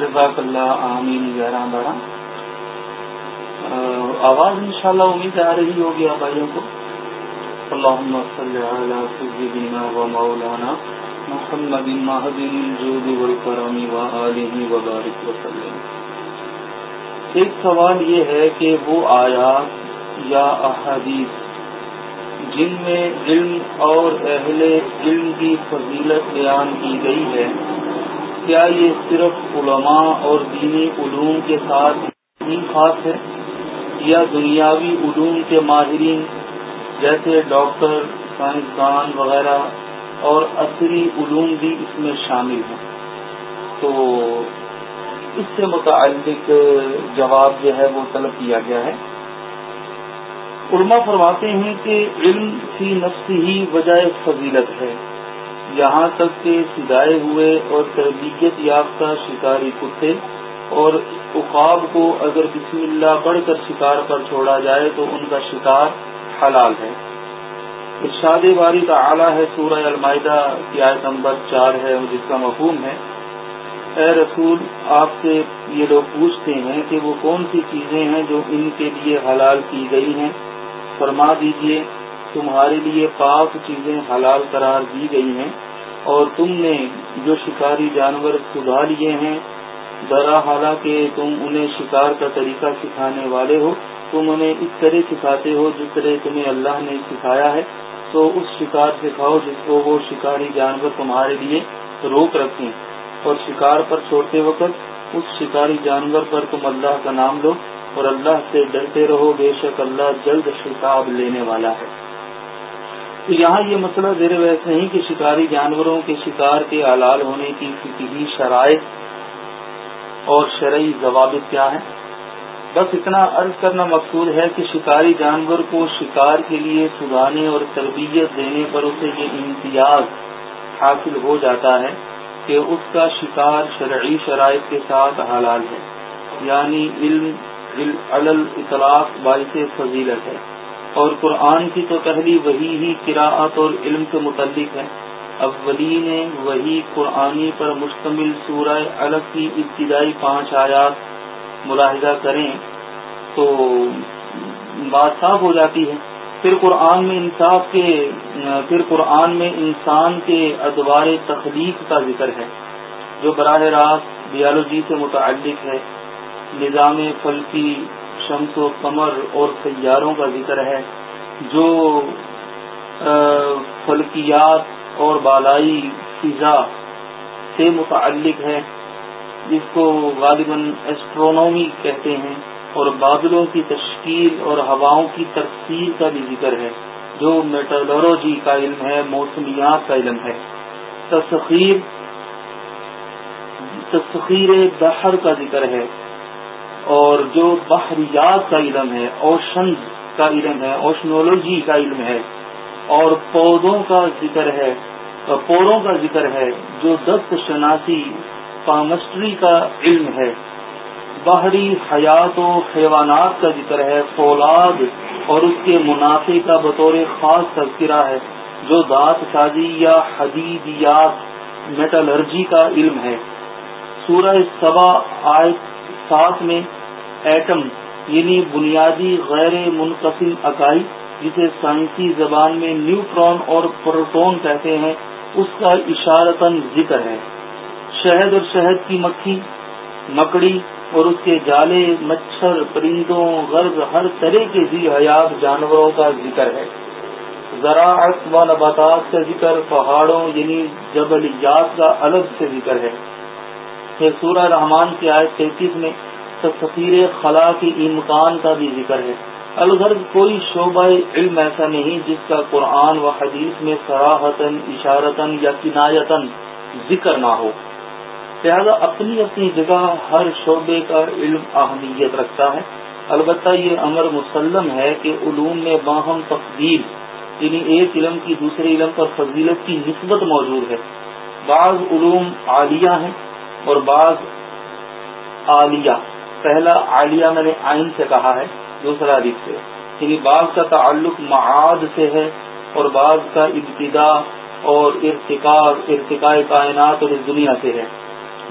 جزاک اللہ عامین گہران بارہ آواز انشاءاللہ امید آ رہی ہوگی آپ بھائیوں کو۔ اللهم صل على سيدنا ومولانا محمد مهدي الجود والكرم وآله وبارك وسلم ایک سوال یہ ہے کہ وہ آیات یا احادیث جن میں علم اور اہل علم کی فضیلت بیان کی گئی ہے کیا یہ صرف علماء اور دینی علوم کے ساتھ ہی خاص ہے یا دنیاوی علوم کے ماہرین جیسے ڈاکٹر، سائنسدان وغیرہ اور عصری علوم بھی اس میں شامل ہیں؟ تو اس سے متعلق جواب جو ہے وہ طلب کیا گیا ہے۔ علماء فرماتے ہیں کہ علم کی نفس ہی وجہ فضیلت ہے۔ یہاں تک کہ سدائے ہوئے اور تربیت یافتہ شکاری کتے اور اقاب کو اگر بسم اللہ پڑھ کر شکار پر چھوڑا جائے تو ان کا شکار حلال ہے۔ ارشاد باری کا اعلیٰ ہے سورہ المائدہ کی آیت نمبر چار ہے جس کا مفہوم ہے۔ اے رسول، آپ سے یہ لوگ پوچھتے ہیں کہ وہ کون سی چیزیں ہیں جو ان کے لیے حلال کی گئی ہیں؟ فرما دیجیے تمہارے لیے پاک چیزیں حلال قرار دی گئی ہیں اور تم نے جو شکاری جانور سدھا لیے ہیں درا حالانکہ تم انہیں شکار کا طریقہ سکھانے والے ہو، تم انہیں اس طرح سکھاتے ہو جس طرح تمہیں اللہ نے سکھایا ہے، تو اس شکار سے کھاؤ جس کو وہ شکاری جانور تمہارے لیے روک رکھیں۔ اور شکار پر چھوڑتے وقت اس شکاری جانور پر تم اللہ کا نام لو اور اللہ سے ڈرتے رہو، بے شک اللہ جلد شکاب لینے والا ہے۔ تو یہاں یہ مسئلہ زیر ویس نہیں کہ شکاری جانوروں کے شکار کے حلال ہونے کی کسی شرائط اور شرعی ضوابط کیا ہیں؟ بس اتنا عرض کرنا مقصود ہے کہ شکاری جانور کو شکار کے لیے سدھانے اور تربیت دینے پر اسے یہ امتیاز حاصل ہو جاتا ہے کہ اس کا شکار شرعی شرائط کے ساتھ حلال ہے یعنی علم اطلاق، باعث فضیلت ہے۔ اور قرآن کی تو پہلی وہی ہی قراعت اور علم کے متعلق ہے۔ اولین وہی قرآنی پر مشتمل سورہ الگ کی ابتدائی پانچ آیات ملاحظہ کریں تو بات صاف ہو جاتی ہے۔ پھر قرآن میں انصاف کے، پھر قرآن میں انسان کے ادوار تخلیق کا ذکر ہے، جو براہ راست بیالوجی سے متعلق ہے۔ نظام فلکی شمس و قمر اور سیاروں کا ذکر ہے، جو فلکیات اور بالائی فضا سے متعلق ہے، جس کو غالباً ایسٹرونومی کہتے ہیں اور بادلوں کی تشکیل اور ہواؤں کی تفصیل کا بھی ذکر ہے، جو میٹرولوجی کا علم ہے، موسمیات کا علم ہے۔ تسخیر تسخیر بحر کا ذکر ہے۔ اور جو بحریات کا علم ہے اوشنز کا علم ہے، اوشنولوجی کا علم ہے، اور پودوں کا ذکر ہے، پوروں کا ذکر ہے، جو دست شناسی پامسٹری کا علم ہے۔ باہری حیات و حیوانات کا ذکر ہے، فولاد اور اس کے منافع کا بطور خاص تذکرہ ہے، جو دانت سازی یا حدیدیات، میٹالرجی کا علم ہے۔ سورہ سبا آئے ساتھ میں ایٹم یعنی بنیادی غیر منقسم اکائی جسے سائنسی زبان میں نیوٹرون اور پروٹون کہتے ہیں، اس کا اشارتاً ذکر ہے۔ شہد اور شہد کی مکھی، مکڑی اور اس کے جالے، مچھر، پرندوں، غرض، ہر طرح کے ذی حیات جانوروں کا ذکر ہے۔ زراعت و نباتات کا ذکر، پہاڑوں یعنی جبلیات کا الگ سے ذکر ہے۔ پھر سورہ رحمان کی آیت تینتیس میں تصفیر خلا کے امکان کا بھی ذکر ہے۔ الغرض کوئی شعبہ علم ایسا نہیں جس کا قرآن و حدیث میں سراہتاً اشارتاً یا کنایتاً ذکر نہ ہو۔ لہذا اپنی اپنی جگہ ہر شعبے کا علم اہمیت رکھتا ہے۔ البتہ یہ امر مسلم ہے کہ علوم میں باہم تفدیل یعنی ایک علم کی دوسرے علم پر فضیلت کی نسبت موجود ہے۔ بعض علوم عالیہ ہیں اور بعض عالیہ پہلا عالیہ میں نے آئین سے کہا ہے، دوسرا ادب سے۔ یعنی بعض کا تعلق معاد سے ہے اور بعض کا ابتدا اور ارتقاب ارتقاء کائنات اور اس دنیا سے ہے۔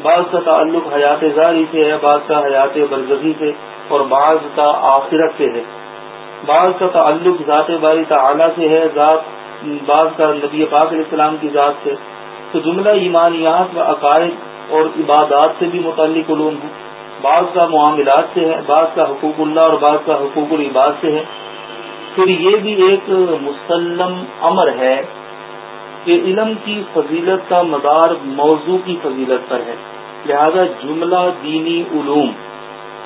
بعض کا تعلق حیات زاری سے ہے، بعض کا حیات برزخی سے اور بعض کا آخرت سے ہے۔ بعض کا تعلق ذات باری تعالی سے ہے، ذات، بعض کا نبی پاک علیہ السلام کی ذات سے۔ تو جملہ ایمانیات و عقائد اور عبادات سے بھی متعلق علوم ہے بعض کا معاملات سے ہے، بعض کا حقوق اللہ اور بعض کا حقوق العباد سے ہے۔ پھر یہ بھی ایک مسلم امر ہے کہ علم کی فضیلت کا مدار موضوع کی فضیلت پر ہے۔ لہذا جملہ دینی علوم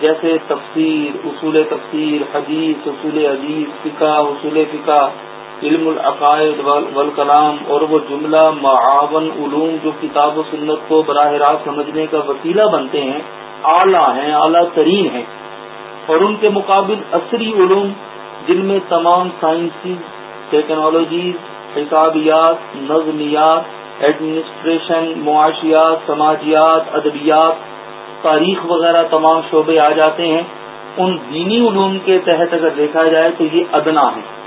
جیسے تفسیر، اصول تفسیر، حدیث، اصول حدیث، فقہ، اصول فقہ علم العقائد والکلام اور وہ جملہ معاون علوم جو کتاب و سنت کو براہ راست سمجھنے کا وسیلہ بنتے ہیں، اعلیٰ ہیں، اعلیٰ ترین ہیں۔ اور ان کے مقابل عصری علوم جن میں تمام سائنسی ٹیکنالوجیز حسابیات، نظمیات، ایڈمنسٹریشن، معاشیات، سماجیات، ادبیات، تاریخ وغیرہ تمام شعبے آ جاتے ہیں، ان دینی علوم کے تحت اگر دیکھا جائے تو یہ ادنا ہے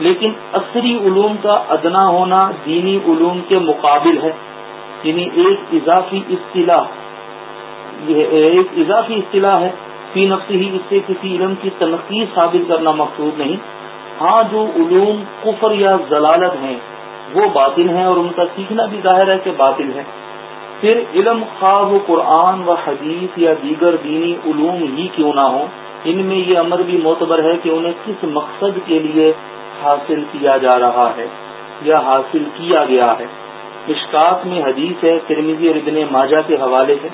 لیکن عصری علوم کا ادنا ہونا دینی علوم کے مقابل ہے۔ یعنی ایک اضافی اصطلاح ایک اضافی اصطلاح ہے۔ فی نفسی ہی اس سے کسی علم کی تنقید ثابت کرنا مقصود نہیں۔ ہاں جو علوم کفر یا ضلالت ہیں، وہ باطل ہیں اور ان کا سیکھنا بھی ظاہر ہے کہ باطل ہے۔ پھر علم خواب و قرآن و حدیث یا دیگر دینی علوم ہی کیوں نہ ہو ان میں یہ امر بھی معتبر ہے کہ انہیں کس مقصد کے لیے حاصل کیا جا رہا ہے، یا حاصل کیا گیا ہے۔ اشکاط میں حدیث ہے ترمیزی اور ابن ماجہ کے حوالے سے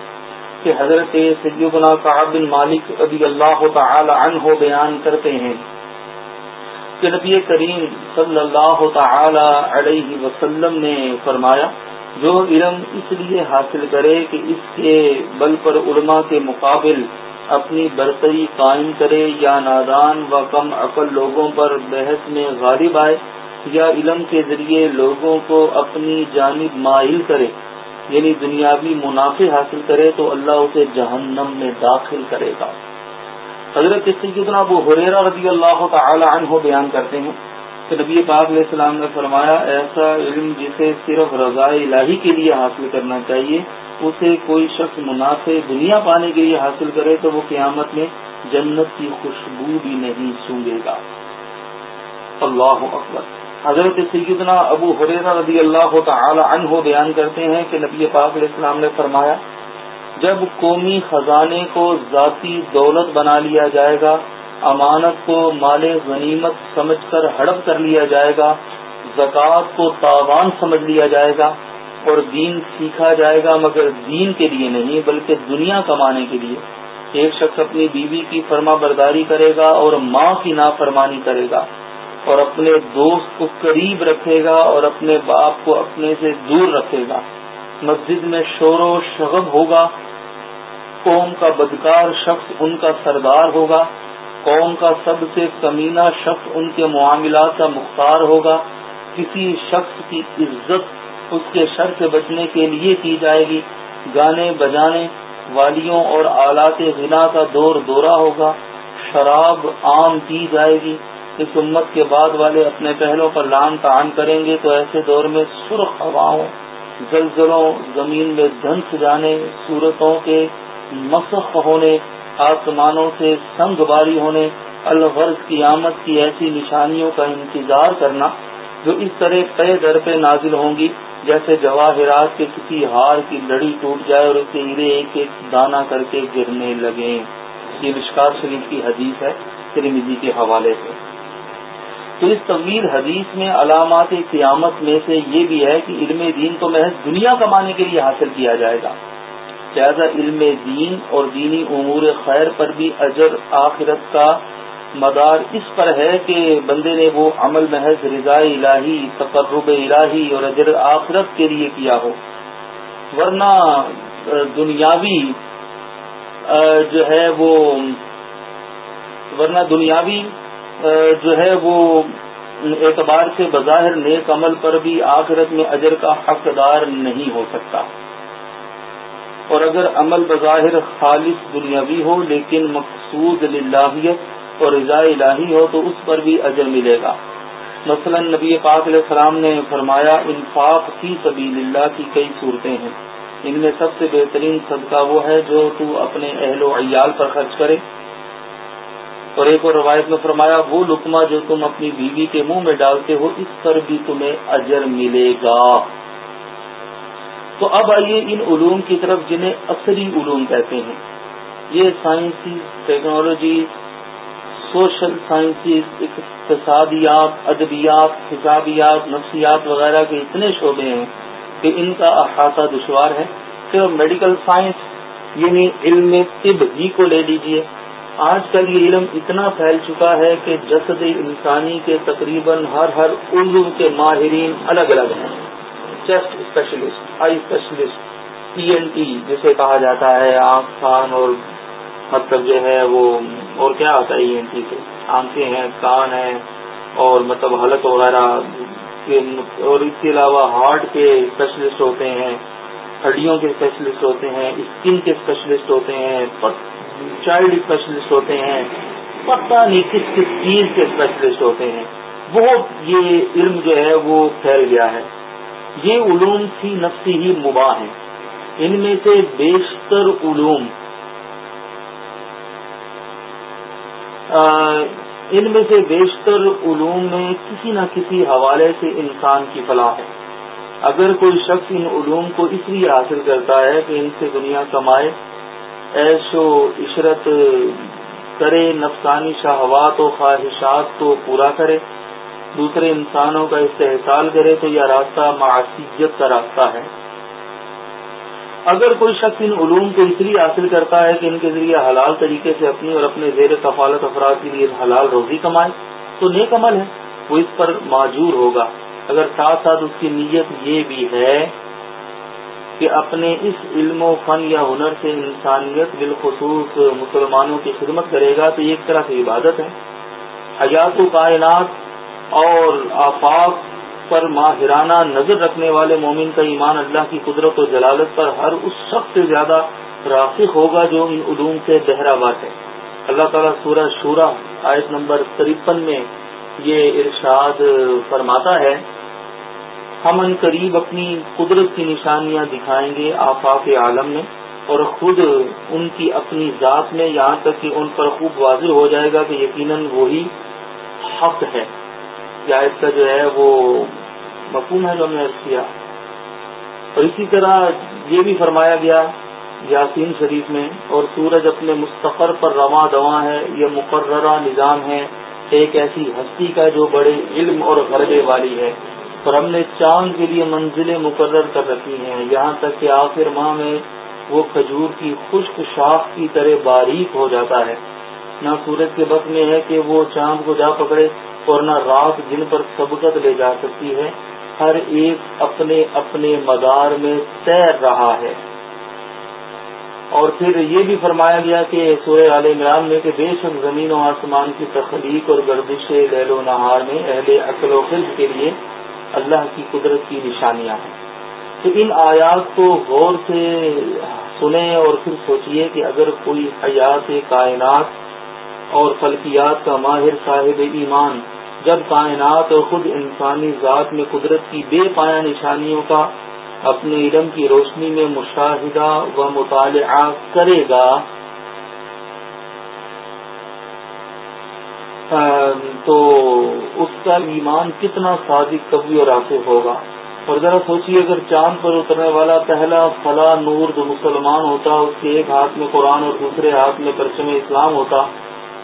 کہ حضرت سیدنا صاحب بن مالک ابھی اللہ تعالی عنہ بیان کرتے ہیں کہ نبی کریم صلی اللہ تعالی علیہ وسلم نے فرمایا، جو علم اس لیے حاصل کرے کہ اس کے بل پر علماء کے مقابل اپنی برتری قائم کرے یا نادان و کم عقل لوگوں پر بحث میں غالب آئے یا علم کے ذریعے لوگوں کو اپنی جانب مائل کرے یعنی دنیاوی منافع حاصل کرے تو اللہ اسے جہنم میں داخل کرے گا۔ حضرت سیدنا ابو حریرہ رضی اللہ تعالی عنہ بیان کرتے ہیں کہ نبی پاک علیہ السلام نے فرمایا، ایسا علم جسے صرف رضاء الہی کے لیے حاصل کرنا چاہیے اسے کوئی شخص منافع دنیا پانے کے لیے حاصل کرے تو وہ قیامت میں جنت کی خوشبو بھی نہیں سونگے گا۔ اللہ اکبر۔ حضرت سیدنا ابو حریرہ رضی اللہ تعالی عنہ بیان کرتے ہیں کہ نبی پاک علیہ السلام نے فرمایا، جب قومی خزانے کو ذاتی دولت بنا لیا جائے گا، امانت کو مال غنیمت سمجھ کر ہڑپ کر لیا جائے گا، زکوٰۃ کو تاوان سمجھ لیا جائے گا اور دین سیکھا جائے گا، مگر دین کے لیے نہیں، بلکہ دنیا کمانے کے لیے۔ ایک شخص اپنی بیوی کی فرما برداری کرے گا اور ماں کی نافرمانی کرے گا اور اپنے دوست کو قریب رکھے گا اور اپنے باپ کو اپنے سے دور رکھے گا۔ مسجد میں شور و شغب ہوگا۔ قوم کا بدکار شخص ان کا سردار ہوگا۔ قوم کا سب سے کمینہ شخص ان کے معاملات کا مختار ہوگا۔ کسی شخص کی عزت اس کے شر سے بچنے کے لیے کی جائے گی۔ گانے بجانے والیوں اور آلات غنا کا دور دورہ ہوگا۔ شراب عام پی جائے گی۔ اس امت کے بعد والے اپنے پہلوں پر لان تعان کریں گے تو ایسے دور میں سرخ ہواؤں، زلزلوں، زمین میں دھنس جانے، صورتوں کے مسخ ہونے، آسمانوں سے سنگ باری ہونے، الغرض کی آمد کی ایسی نشانیوں کا انتظار کرنا جو اس طرح پے در پہ نازل ہوں گی۔ جیسے جواہرات کے کسی ہار کی لڑی ٹوٹ جائے اور اسے ہیرے ایک ایک دانا کر کے گرنے لگے یہ وشکار شریف کی حدیث ہے ترمیزی کے حوالے سے۔ تو اس طویل حدیث میں علامات قیامت میں سے یہ بھی ہے کہ علم دین تو محض دنیا کمانے کے لیے حاصل کیا جائے گا۔ لہذا علم دین اور دینی امور خیر پر بھی اجر آخرت کا مدار اس پر ہے کہ بندے نے وہ عمل محض رضاء الہی، تقرب الہی اور اجر آخرت کے لیے کیا ہو۔ ورنہ دنیاوی جو ہے وہ، ورنہ دنیاوی جو ہے وہ اعتبار سے بظاہر نیک عمل پر بھی آخرت میں اجر کا حقدار نہیں ہو سکتا۔ اور اگر عمل بظاہر خالص دنیاوی ہو، لیکن مقصود للہیت اور رضاء الہی ہو تو اس پر بھی اجر ملے گا۔ مثلا نبی پاک علیہ السلام نے فرمایا، انفاق فی سبیل اللہ کی کئی صورتیں ہیں۔ ان میں سب سے بہترین صدقہ وہ ہے جو تو اپنے اہل و عیال پر خرچ کرے۔ اور ایک اور روایت میں فرمایا، وہ لکما جو تم اپنی بیوی کے منہ میں ڈالتے ہو، اس پر بھی تمہیں اجر ملے گا۔ تو اب آئیے ان علوم کی طرف، جنہیں اثری علوم کہتے ہیں۔ یہ سائنسی، ٹیکنالوجی سوشل سائنسز اقتصادیات ادبیات حسابیات نفسیات وغیرہ کے اتنے شعبے ہیں کہ ان کا احاطہ دشوار ہے۔ صرف میڈیکل سائنس یعنی علم طب ہی کو لے لیجیے آج کل یہ علم اتنا پھیل چکا ہے کہ جسد انسانی کے تقریباً ہر ہر اردو کے ماہرین الگ الگ ہیں۔ Chest specialist eye specialist E N T جسے کہا جاتا ہے، آنکھ، کان اور مطلب جو ہے وہ اور کیا ہوتا ہے ای این ٹی سے؟ آنکھیں ہیں، کان ہیں اور مطلب حلق وغیرہ اور اس کے علاوہ ہارٹ کے اسپیشلسٹ ہوتے ہیں، ہڈیوں کے اسپیشلسٹ ہوتے ہیں، اسکن کے اسپیشلسٹ ہوتے ہیں چائلڈ اسپیشلسٹ ہوتے ہیں، پتہ نہیں کس کس چیز کے اسپیشلسٹ ہوتے ہیں۔ بہت یہ علم جو ہے وہ پھیل گیا ہے۔ یہ علوم تھی نفسی ہی مباح ہیں۔ ان میں سے بیشتر علوم ان میں سے بیشتر علوم میں کسی نہ کسی حوالے سے انسان کی فلاح ہے۔ اگر کوئی شخص ان علوم کو اس لیے حاصل کرتا ہے کہ ان سے دنیا کمائے ایش و عشرت کرے، نفسانی شہوات و خواہشات کو پورا کرے، دوسرے انسانوں کا استحصال کرے، تو یہ راستہ معاشیت کا راستہ ہے۔ اگر کوئی شخص ان علوم کو اس لیے حاصل کرتا ہے کہ ان کے ذریعے حلال طریقے سے اپنی اور اپنے زیر کفالت افراد کے لیے حلال روزی کمائے، تو نیک عمل ہے، وہ اس پر معجور ہوگا۔ اگر ساتھ ساتھ اس کی نیت یہ بھی ہے کہ اپنے اس علم و فن یا ہنر سے انسانیت بالخصوص مسلمانوں کی خدمت کرے گا، تو یہ ایک طرح کی عبادت ہے۔ حیات و کائنات اور آفاق پر ماہرانہ نظر رکھنے والے مومن کا ایمان اللہ کی قدرت و جلالت پر ہر اس شخص سے زیادہ راسخ ہوگا جو ان علوم سے بہرا بات ہے۔ اللہ تعالیٰ سورہ شورہ آیت نمبر ترپن میں یہ ارشاد فرماتا ہے، ہم ان قریب اپنی قدرت کی نشانیاں دکھائیں گے آفاق عالم میں اور خود ان کی اپنی ذات میں یہاں تک کہ ان پر خوب واضح ہو جائے گا کہ یقیناً وہی حق ہے۔ آیت کا جو ہے وہ مفہوم ہے جو ہم نے کیا۔ اور اسی طرح یہ بھی فرمایا گیا یاسین شریف میں، اور سورج اپنے مستقر پر رواں دواں ہے، یہ مقررہ نظام ہے، ایک ایسی ہستی کا جو بڑے علم اور غربے والی ہے۔ اور ہم نے چاند کے لیے منزلیں مقرر کر رکھی ہیں۔ یہاں تک کہ آخر ماہ میں وہ کھجور کی خشک شاخ کی طرح باریک ہو جاتا ہے۔ نہ سورج کے بس میں ہے کہ وہ چاند کو جا پکڑے اور نہ رات جن پر سبقت لے جا سکتی ہے، ہر ایک اپنے اپنے مدار میں تیر رہا ہے۔ اور پھر یہ بھی فرمایا گیا کہ سورہ عال عمران میں کہ بے شک زمین و آسمان کی تخلیق اور گردش لہل و نہار میں اہل عقل و خلق کے لیے اللہ کی قدرت کی نشانیاں ہیں۔ تو ان آیات کو غور سے سنیں اور پھر سوچئے کہ اگر کوئی حیات کائنات اور فلکیات کا ماہر صاحب ایمان جب کائنات اور خود انسانی ذات میں قدرت کی بے پایا نشانیوں کا اپنے علم کی روشنی میں مشاہدہ و مطالعہ کرے گا تو اس کا ایمان کتنا صادق کبھی اور آصف ہوگا؟ اور ذرا سوچیے اگر چاند پر اترنے والا پہلا فلاں نور جو مسلمان ہوتا، اس کے ایک ہاتھ میں قرآن اور دوسرے ہاتھ میں پرچم اسلام ہوتا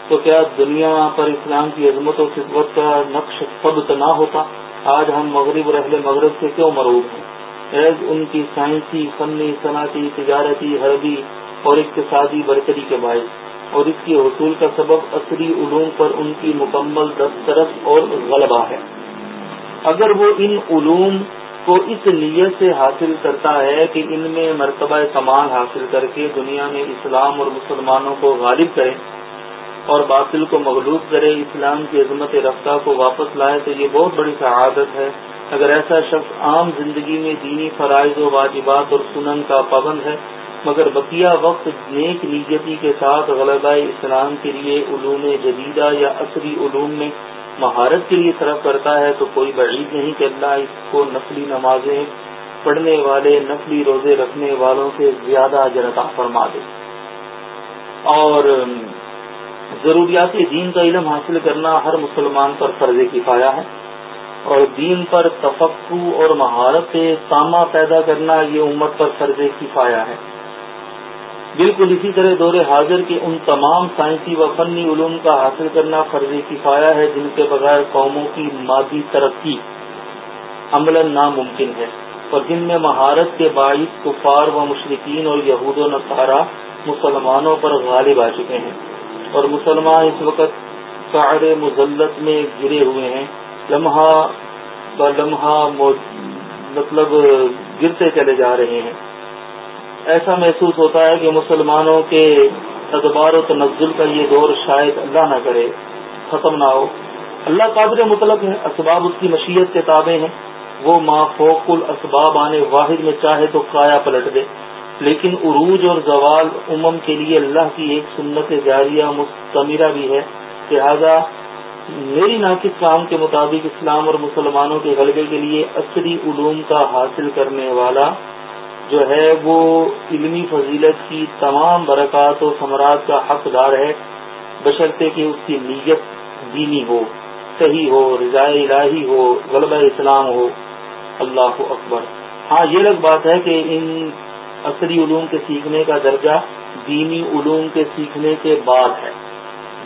تو کیا دنیا پر اسلام کی عظمت و خدمت کا نقش ثبت نہ ہوتا؟ آج ہم مغرب اور اہل مغرب سے کیوں مروب ہیں؟ ایز ان کی سائنسی، فنی، صنعتی، تجارتی، حربی اور اقتصادی برتری کے باعث۔ اور اس کے حصول کا سبب عصری علوم پر ان کی مکمل دسترس اور غلبہ ہے۔ اگر وہ ان علوم کو اس نیت سے حاصل کرتا ہے کہ ان میں مرتبہ کمال حاصل کر کے دنیا میں اسلام اور مسلمانوں کو غالب کرے اور باطل کو مغلوب کرے، اسلام کی عظمت رفتہ کو واپس لائے، تو یہ بہت بڑی سعادت ہے۔ اگر ایسا شخص عام زندگی میں دینی فرائض و واجبات اور سنن کا پابند ہے، مگر بقیہ وقت نیک نیجتی کے ساتھ غلبہ اسلام کے لیے علوم جدیدہ یا عصری علوم میں مہارت کے لیے صرف کرتا ہے، تو کوئی بعید نہیں کہ اللہ اس کو نسلی نمازیں پڑھنے والے نقلی روزے رکھنے والوں سے زیادہ عطا فرما دے۔ اور ضروریات دین کا علم حاصل کرنا ہر مسلمان پر فرض کفایا ہے اور دین پر تفقو اور مہارت سامہ پیدا کرنا یہ امت پر فرض کفایا ہے۔ بالکل اسی طرح دور حاضر کے ان تمام سائنسی و فنی علوم کا حاصل کرنا فرض کفایا ہے جن کے بغیر قوموں کی مادی ترقی عمل ناممکن ہے۔ اور جن میں مہارت کے باعث کفار و مشرقین اور یہود و نصارہ مسلمانوں پر غالب آ چکے ہیں۔ اور مسلمان اس وقت سعر مزلت میں گرے ہوئے ہیں۔ لمحہ ب لمحہ مطلب گرتے چلے جا رہے ہیں۔ ایسا محسوس ہوتا ہے کہ مسلمانوں کے ادبار و تنزل کا یہ دور شاید اللہ نہ کرے، ختم نہ ہو۔ اللہ قادر مطلب ہے، اسباب اس کی مشیت کے تابع ہیں۔ وہ مافوق الاسباب آنے واحد میں چاہے تو کایا پلٹ دے۔ لیکن عروج اور زوال امم کے لیے اللہ کی ایک سنت جاریہ مستمرہ بھی ہے لہذا میری ناقص کام کے مطابق اسلام اور مسلمانوں کے غلبے کے لیے عصری علوم کا حاصل کرنے والا جو ہے وہ علمی فضیلت کی تمام برکات و ثمرات کا حقدار ہے، بشرطے کہ اس کی نیت دینی ہو، صحیح ہو رضائے الہی ہو، غلبہ اسلام ہو۔ اللہ اکبر۔ ہاں یہ الگ بات ہے کہ ان عصری علوم کے سیکھنے کا درجہ دینی علوم کے سیکھنے کے بعد ہے۔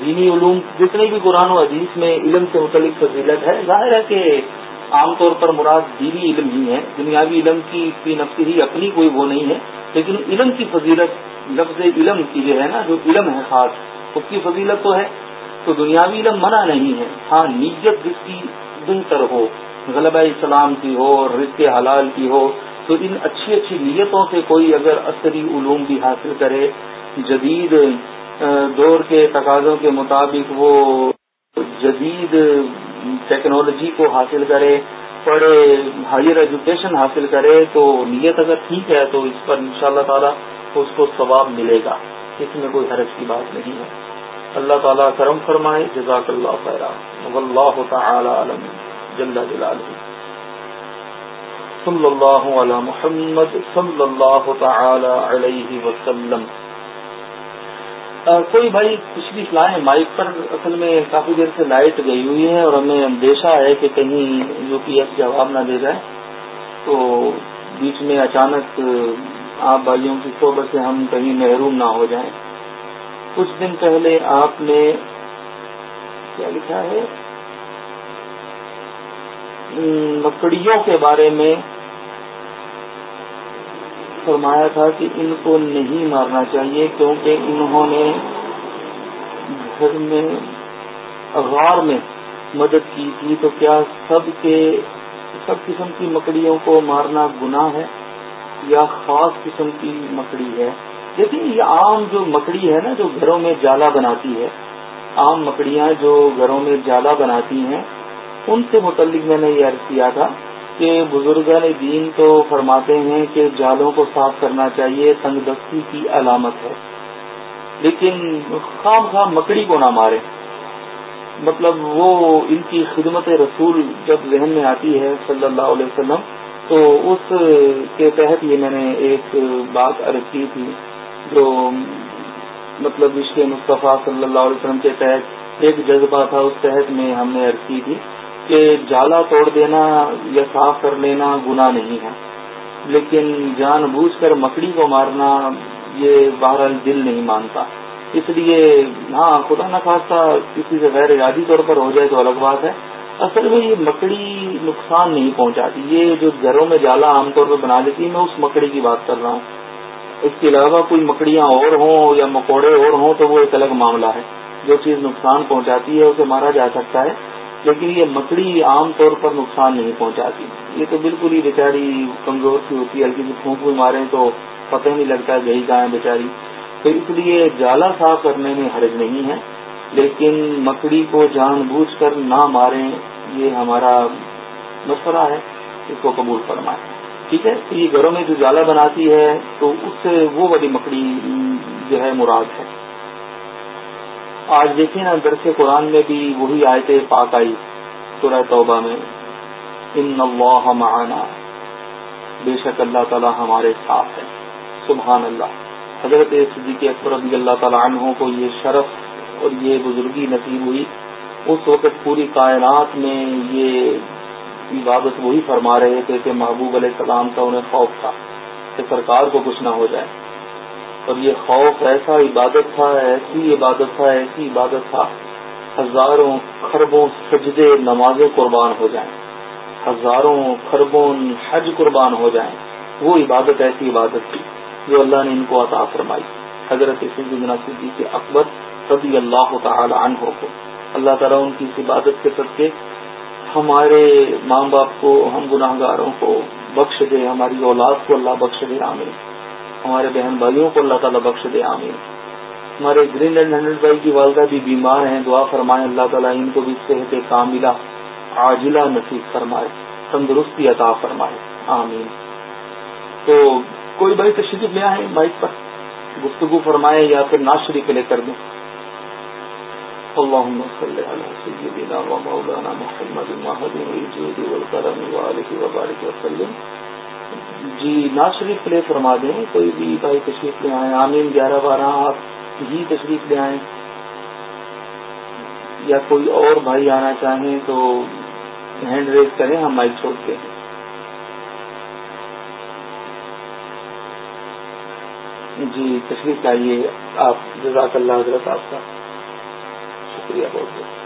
دینی علوم جتنے بھی قرآن و حدیث میں علم سے متعلق فضیلت ہے، ظاہر ہے کہ عام طور پر مراد دینی علم ہی ہے۔ دنیاوی علم کی فی نفسی ہی اپنی کوئی وہ نہیں ہے، لیکن علم کی فضیلت لفظ علم کی جو ہے نا، جو علم ہے خاص، اس کی فضیلت تو ہے۔ تو دنیاوی علم منع نہیں ہے۔ ہاں نیت جس کی بہتر ہو، غلبہ اسلام کی ہو، رزق حلال کی ہو تو ان اچھی اچھی نیتوں سے کوئی اگر عصری علوم بھی حاصل کرے، جدید دور کے تقاضوں کے مطابق وہ جدید ٹیکنالوجی کو حاصل کرے، پڑھے ہائر ایجوکیشن حاصل کرے، تو نیت اگر ٹھیک ہے تو اس پر ان شاء اللہ تعالیٰ اس کو ثواب ملے گا۔ اس میں کوئی حرج کی بات نہیں ہے۔ اللہ تعالیٰ کرم فرمائے، جزاک اللہ خیرہ اللہ تعالی عالم، جل جلالہ۔ صلی اللہ علی محمد صلی اللہ تعالی علیہ وسلم۔ کوئی بھائی کچھ بھی لائیں مائک پر؟ اصل میں کافی دیر سے لائٹ گئی ہوئی ہے اور ہمیں اندیشہ ہے کہ کہیں یو پی ایس جواب نہ دے جائے۔ تو بیچ میں اچانک آپ بھائیوں کی صحبت سے ہم کہیں محروم نہ ہو جائیں۔ کچھ دن پہلے آپ نے کیا لکھا ہے؟ لکڑیوں کے بارے میں فرمایا تھا کہ ان کو نہیں مارنا چاہیے کیونکہ انہوں نے گھر میں، غار میں مدد کی تھی۔ تو کیا سب کے، سب قسم کی مکڑیوں کو مارنا گناہ ہے یا خاص قسم کی مکڑی ہے؟ دیکھیں، یہ عام جو مکڑی ہے نا، جو گھروں میں جالا بناتی ہے، عام مکڑیاں جو گھروں میں جالا بناتی ہیں، ان سے متعلق میں نے یہ عرض کیا تھا کہ بزرگان دین تو فرماتے ہیں کہ جالوں کو صاف کرنا چاہیے تنگ دستی کی علامت ہے۔ لیکن خام خام مکڑی کو نہ مارے۔ مطلب وہ ان کی خدمت رسول جب ذہن میں آتی ہے صلی اللہ علیہ وسلم، تو اس کے تحت یہ میں نے ایک بات عرض کی تھی جو مطلب عشق مصطفیٰ صلی اللہ علیہ وسلم کے تحت ایک جذبہ تھا، اس تحت میں ہم نے عرض کی تھی۔ کہ جالا توڑ دینا یا صاف کر لینا گنا نہیں ہے۔ لیکن جان بوجھ کر مکڑی کو مارنا یہ بہرحال دل نہیں مانتا۔ اس لیے ہاں خدا نخواستہ کسی سے غیر ارادی طور پر ہو جائے تو الگ بات ہے۔ اصل میں یہ مکڑی نقصان نہیں پہنچاتی۔ یہ جو گھروں میں جالا عام طور پر بنا لیتی میں اس مکڑی کی بات کر رہا ہوں۔ اس کے علاوہ کوئی مکڑیاں اور ہوں یا مکوڑے اور ہوں تو وہ ایک الگ معاملہ ہے۔ جو چیز نقصان پہنچاتی ہے، اسے مارا جا سکتا ہے۔ لیکن یہ مکڑی عام طور پر نقصان نہیں پہنچاتی۔ یہ تو بالکل ہی بیچاری کمزور سی ہوتی ہے۔ ہلکی سی پھونک بھی مارے تو پتہ نہیں لگتا گئی کہاں ہے بیچاری۔ تو اس لیے جالا صاف کرنے میں حرج نہیں ہے۔ لیکن مکڑی کو جان بوجھ کر نہ ماریں، یہ ہمارا مشورہ ہے۔ اس کو قبول فرمائیں۔ ٹھیک ہے؟ تو یہ گھروں میں جو جالا بناتی ہے، تو اس سے وہ والی مکڑی جو ہے مراد ہے۔ آج دیکھیں نا، درس قرآن میں بھی وہی آیت پاک آئی سورہ توبہ میں۔ ان اللہ معنا۔ بے شک اللہ تعالی ہمارے ساتھ ہے۔ سبحان اللہ۔ حضرت صدیق اکبر رضی اللہ تعالیٰ عنہ کو یہ شرف اور یہ بزرگی نصیب ہوئی۔ اس وقت پوری کائنات میں یہ عبادت وہی فرما رہے تھے کہ محبوب علیہ السلام کا انہیں خوف تھا کہ سرکار کو کچھ نہ ہو جائے۔ اور یہ خوف ایسا عبادت تھا، ایسی عبادت تھا، ایسی عبادت تھا۔ ہزاروں خربوں سجدے نمازیں قربان ہو جائیں۔ ہزاروں خربوں حج قربان ہو جائیں۔ وہ عبادت ایسی عبادت تھی جو اللہ نے ان کو عطا فرمائی۔ حضرت صدیق اکبر رضی اللہ تعالی عنہ کو۔ اللہ تعالیٰ ان کی اس عبادت کے صدقے ہمارے ماں باپ کو، ہم گناہ گاروں کو بخش دے، ہماری اولاد کو اللہ بخش دے، آمین۔ ہمارے بہن بھائیوں کو اللہ تعالیٰ بخش دے، آمین۔ ہمارے گرین اینڈ ہنڈریڈ بھائی کی والدہ بھی بیمار ہیں، دعا فرمائے اللہ تعالیٰ ان کو بھی صحت کاملہ، عاجلہ نصیب فرمائے، تندرستی عطا فرمائے، آمین۔ تو کوئی بھائی تشریف لے آئے بائک پر، گفتگو فرمائے یا پھر ناشری کے لے کر دیں۔ اللهم صل على سيدنا ومولانا محمد الجود والكرم وآله وبارك وسلم جی ناز شریف پلے فرما دیں، کوئی بھی بھائی تشریف لے آئیں، آمین، گیارہ بارہ، آپ ہی تشریف لے آئیں۔ یا کوئی اور بھائی آنا چاہیں تو ہینڈ ریز کریں، ہم مائک چھوڑتے ہیں جی تشریف لائیے، آپ، جزاک اللہ حضرت، آپ کا شکریہ بہت بہت۔